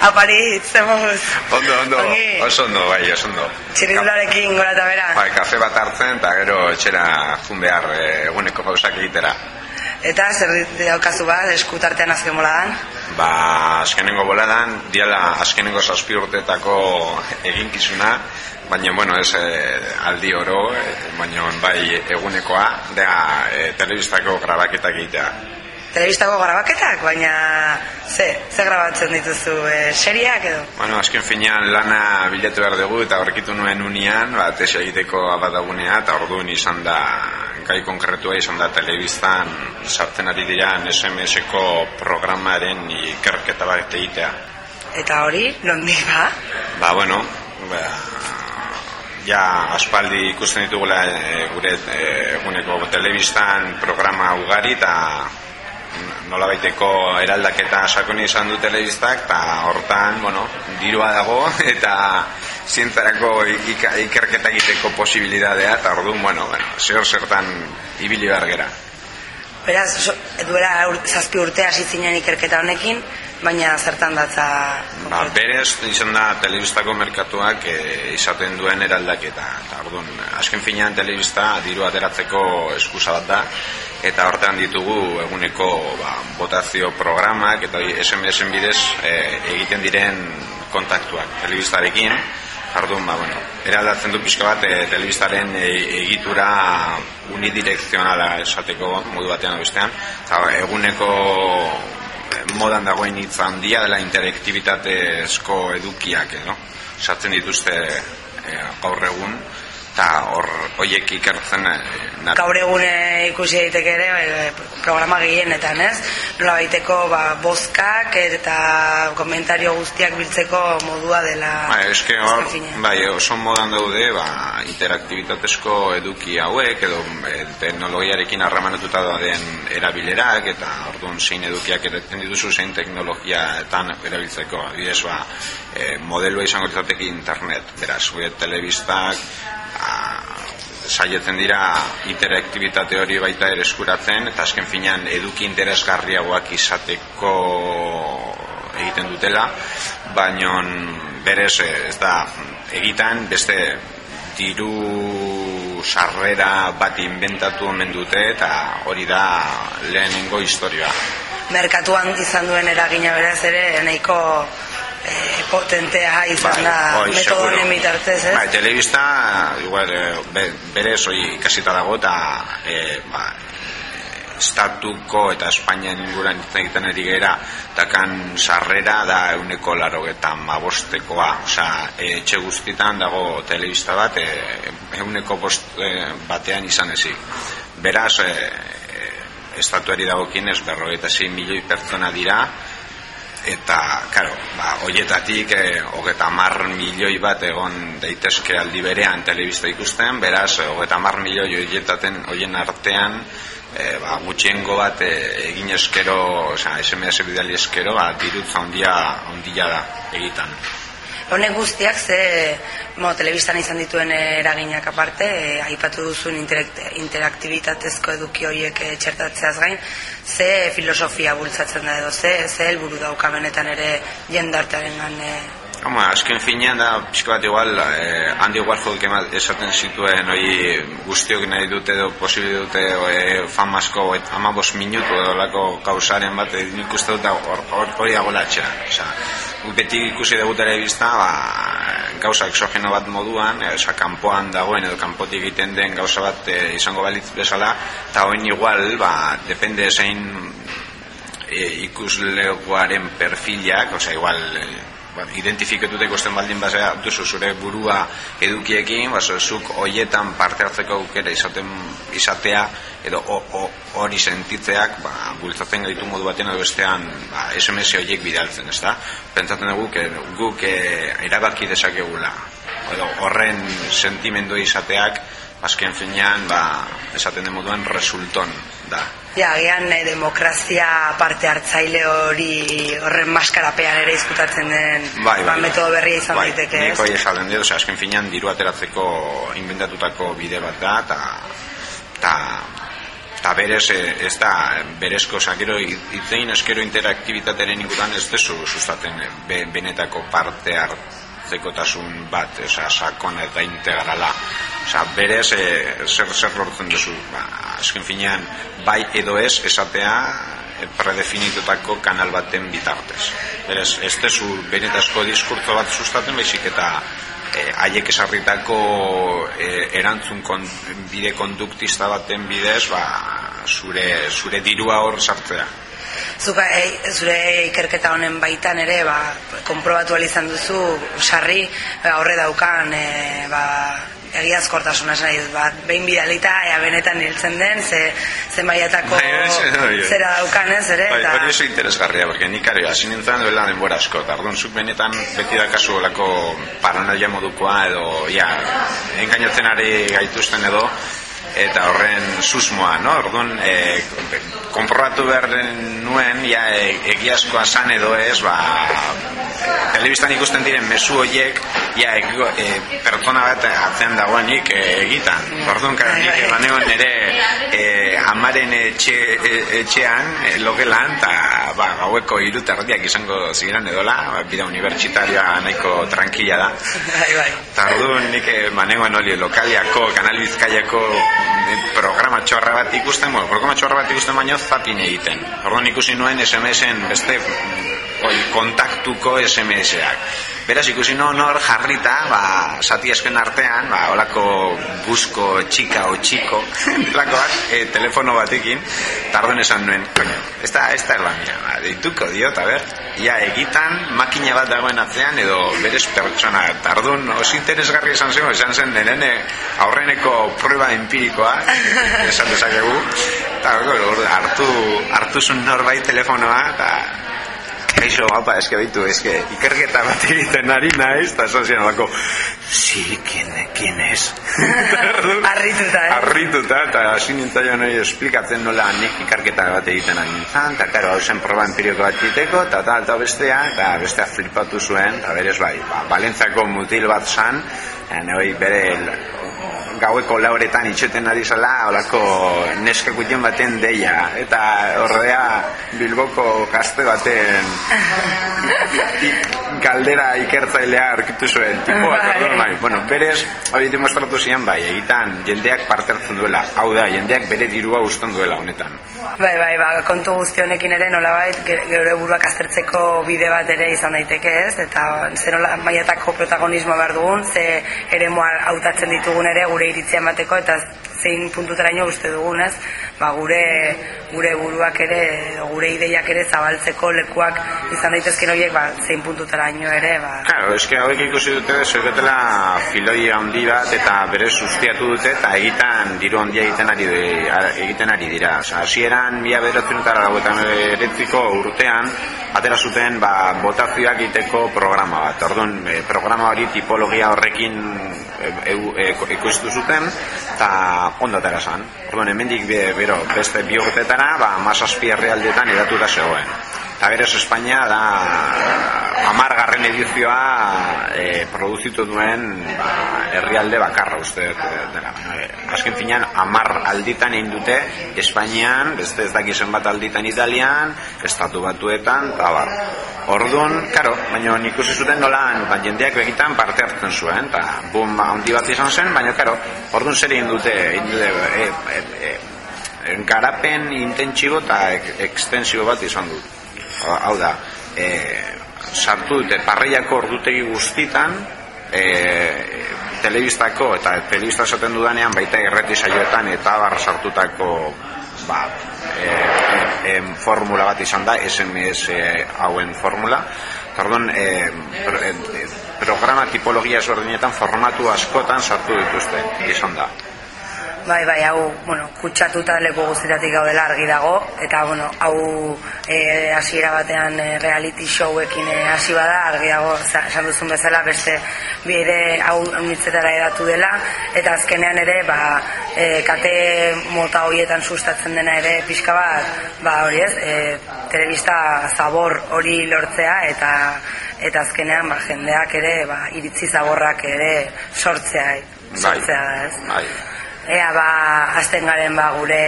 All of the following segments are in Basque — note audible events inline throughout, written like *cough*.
Apari, zemuz. Ondo, ondo, Ongi. oso ondo, bai, oso ondo. Txirindularekin gora eta bera. Bai, kafe bat hartzen, eta gero etxera jun behar eh, eguneko pausak egitera. Eta zer daukazu bat, eskutartean azken boladan. Ba, azkenengo boladan, diala azkenengo zazpi urteetako eginkizuna, baina, bueno, ez eh, aldi oro, eh, baina bai egunekoa, da eh, telebistako grabaketak egitea. Telebistako grabaketak, baina ze, ze grabatzen dituzu, e, seriak edo? Bueno, azken finean lana bilatu behar dugu eta horrekitu nuen unian, ba, tesa egiteko abadagunea, eta orduan izan da, gai konkretua izan da telebistan sartzen ari diran SMS-eko programaren ikerketa bat egitea. Eta hori, nondik ba? Ba, bueno, ba, ja aspaldi ikusten ditugula e, gure e, eguneko telebistan programa ugari eta nola baiteko eraldaketa sakoni izan du telebistak eta hortan, bueno, dirua dago *laughs* eta zientzarako ikerketa egiteko posibilidadea eta orduan, bueno, bueno, zer zertan ibili behar gera. Beraz, duela ur, zazpi urte hasi zinen ikerketa honekin, baina zertan datza... Ba, berez izan da telebistako merkatuak e, izaten duen eraldaketa. Eta orduan, azken finean telebista diru ateratzeko eskusa bat da, eta hortean ditugu eguneko ba, botazio programak eta SMS-en bidez e, egiten diren kontaktuak telebistarekin. Jardun, ba, bueno, eraldatzen du pixka bat e, telebistaren e, egitura unidirekzionala esateko modu batean bestean. Eta eguneko modan dagoen hitz handia dela interaktibitatezko edukiak, edo? Sartzen dituzte e, gaur egun, eta hor hoiek ikertzen e, Gaur egun e, ikusi daiteke ere e, programa gehienetan, ez? Nola baiteko ba, bozkak eta komentario guztiak biltzeko modua dela Bai, eske hor, bai, oso modan daude, ba, interaktibitatezko eduki hauek, edo e, teknologiarekin harremanatuta den erabilerak, eta orduan zein edukiak eratzen dituzu, zein teknologiaetan erabiltzeko. Adibidez, ba, e, modelua izango litzateke internet, beraz, gure telebistak, saietzen dira interaktibitate hori baita ere eskuratzen eta azken finean eduki interesgarriagoak izateko egiten dutela baino berez eh, ez da egitan beste diru sarrera bat inventatu omen dute eta hori da lehenengo historia Merkatuan izan duen eragina beraz ere nahiko e, potentea izan da bai, metodo seguro. honen bitartez, ez? Bai, telebista, igual, eh, be, berez hori kasita dago eta e, ba, estatuko eta Espainian inguran egiten ari gera takan sarrera da euneko laro eta mabostekoa osea, etxe guztitan dago telebista bat e, euneko bost e, batean izan ezik beraz e, e, estatuari dagokienez berrogeita zein milioi pertsona dira eta, karo, ba, hoietatik e, hogeta mar milioi bat egon daitezke aldi berean telebista ikusten, beraz, hogeta mar milioi hoietaten hoien artean e, ba, gutxiengo bat e, egin eskero, osea, SMS bidali eskero, ba, dirutza ondia, ondia da egitan. Honek guztiak ze mo, telebistan izan dituen eraginak aparte, e, aipatu duzun interakt, interaktibitatezko eduki horiek e, txertatzeaz gain, ze filosofia bultzatzen da edo, ze, ze helburu dauka benetan ere jendartearen gan e, Homa, azken finean da, pixka bat igual, eh, Andy Warhol ema- esaten zituen hori guztiok nahi dute edo posible dute eh, famasko amabos minutu edo lako kausaren bat eh, nik uste dut hori dagoela atxera. Osea, guk beti ikusi dugu telebista, ba, gauza exogeno bat moduan, osea, kanpoan dagoen edo kanpotik egiten den gauza bat eh, izango balitz bezala, eta hoin igual, ba, depende zein e, ikusleguaren perfilak, osea, igual e, bueno, identifikatuta ikusten baldin basea duzu zure burua edukiekin, baso, zuk hoietan parte hartzeko aukera izaten, izatea edo ho- ho- hori sentitzeak ba, bultzatzen gaitu modu batean edo bestean ba, SMS horiek bidaltzen, ezta? Pentsatzen dugu que guk e, erabaki dezakegula edo horren sentimendu izateak azken finean ba, esaten den moduan resulton da. Ja, agian eh, demokrazia parte hartzaile hori horren maskarapean ere izkutatzen den Bai, ba, bai, metodo berria izan bai, daiteke, Nik ez? hori esaten dut, osea, azken finean diru ateratzeko inventatutako bide bat da, eta, eta eta berez eh, ez da berezko sakero itzein eskero interaktibitatearen inguruan ez dezu sustaten be, benetako parte hartzekotasun bat oza, sakona eta integrala. Oza, berez e, zer, zer lortzen duzu? Ba, esken finean bai edo ez esatea e, predefinitutako kanal baten bitartez. Berez ez dezu benetazko diskurtzo bat sustaten baizik eta eh, haiek esarritako eh, erantzun kon, bide konduktista baten bidez ba, zure, zure dirua hor sartzea Zuka, e, zure ikerketa honen baitan ere ba, konprobatu izan duzu sarri ba, horre daukan e, ba, egiazkortasuna nahi dut, bat, behin bidalita, ea benetan hiltzen den, ze, ze maiatako bai, zera daukan ez, ere? Bai, hori oso interesgarria, porque nik ari, hasi nintzen duela denbora asko, eta orduan zuk benetan beti da kasu olako paranoia modukoa, edo, ja, engainatzen ari gaituzten edo, eta horren susmoa, no? Orduan, e, konprobatu behar nuen, ja, e, egiazkoa san edo ez, ba, telebistan ikusten diren mezu horiek, ja, e, pertsona bat atzean dagoenik e, egitan. Orduan, kara, nik ebaneon ere e, amaren etxe, e, etxean, e, logelan, eta ba, gaueko irutardiak izango ziren edola, ba, bida universitarioa nahiko tranquila da. Bai, bai. Eta orduan, nik manegoen hori lokaliako, kanal bizkaiako programa txorra bat ikusten, bueno, programa txorra bat ikusten baino zapin egiten. Orduan ikusi nuen SMS-en beste kontaktuko SMS-ak. Beraz ikusi nuen hor jarrita, ba, sati esken artean, ba, olako busko txika o txiko, *laughs* lako bat, e, telefono batekin, tarden esan nuen, coño, ez da, ez da erlamia, ba, deituko dio, eta ber, ia egitan, makina bat dagoen atzean, edo berez pertsona, tardun, oso interesgarri esan zen, esan zen, nene, aurreneko prueba empirikoa, *laughs* esan dezakegu, eta hartu, hartu zun norbait telefonoa, eta Kaixo, apa, eske bitu, eske ikerketa bat egiten ari naiz, eta esan zian alako, si, kien, kien ez? *laughs* Arrituta, eh? Arrituta, eta hasi nintzen nahi esplikatzen nola nik ikerketa bat egiten ari nintzen, eta karo, hau zen proba empirioko bat egiteko, eta tal, eta bestea, eta bestea flipatu zuen, eta berez bai, ba, balentzako mutil bat zan, Hoi bere gaueko lauretan itxeten ari zala olako neska gutien baten deia. Eta horrea bilboko kaste baten *laughs* galdera ikertzailea arkitu zuen tipo bat, bai. bai. bueno, berez hori demostratu zian bai, egitan jendeak parte hartzen duela, hau da, jendeak bere dirua ustan duela honetan bai, bai, ba, kontu guzti honekin ere nola bait, gure buruak aztertzeko bide bat ere izan daiteke ez, eta zer nola maiatako protagonismo behar dugun, ze ere hautatzen ditugun ere gure iritzia emateko eta zein puntutaraino uste dugunez, ba gure gure buruak ere gure ideiak ere zabaltzeko lekuak izan daitezken horiek ba zein puntutaraino ere ba Claro, eske hauek ikusi dute zuetela filoi handi bat eta bere sustiatu dute eta egitan diru handia egiten ari egiten ari dira. Osea, hasieran 1989ko urtean atera zuten ba botazioak egiteko programa bat. Orduan, e, programa hori tipologia horrekin e, e, ikustu zuten eta ondo atera san. Orduan, hemendik be, bero, beste bi urtetara, ba, masazpi herrialdetan edatu da zegoen. Eta berez Espainia da amargarren edizioa e, produzitu duen ba, herrialde bakarra uste dela. E, azken finean, amar alditan egin dute Espainian, beste ez dakizen bat alditan Italian, estatu batuetan, eta bar. Orduan, karo, baina nik uste zuten nolan, ba, jendeak begitan parte hartzen zuen, eta bum, handi bat izan zen, baina karo, orduan zer egin dute, egin dute, e, e, e, garapen intentsibo eta ekstensibo bat izan dut hau da e, sartu dute parreiako ordutegi guztitan e, telebistako eta telebista esaten dudanean baita erreti saioetan eta barra sartutako ba, e, e, formula bat izan da SMS hauen formula Perdón, eh, programa tipologia ezberdinetan formatu askotan sartu dituzte, izan da. Bai, bai, hau, bueno, kutsatuta leku guztitatik gaudela argi dago, eta, bueno, hau e, hasiera batean e, reality showekin e, hasi bada, argi dago, esan duzun bezala, beste bire hau nitzetara edatu dela, eta azkenean ere, ba, e, kate mota horietan sustatzen dena ere pixka bat, ba, hori ez, e, telebista zabor hori lortzea, eta eta azkenean, ba, jendeak ere, ba, iritzi zaborrak ere sortzea, bai, sortzea, ez? Bai, ea ba hasten garen ba gure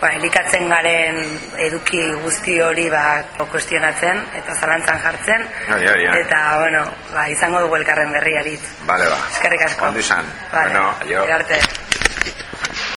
ba, elikatzen garen eduki guzti hori ba, kuestionatzen eta zalantzan jartzen. Ai, ai, ai. Eta, bueno, ba, izango dugu elkarren berriarit. Bale, ba. Eskerrik asko. Ondo izan. Vale, Bueno, arte.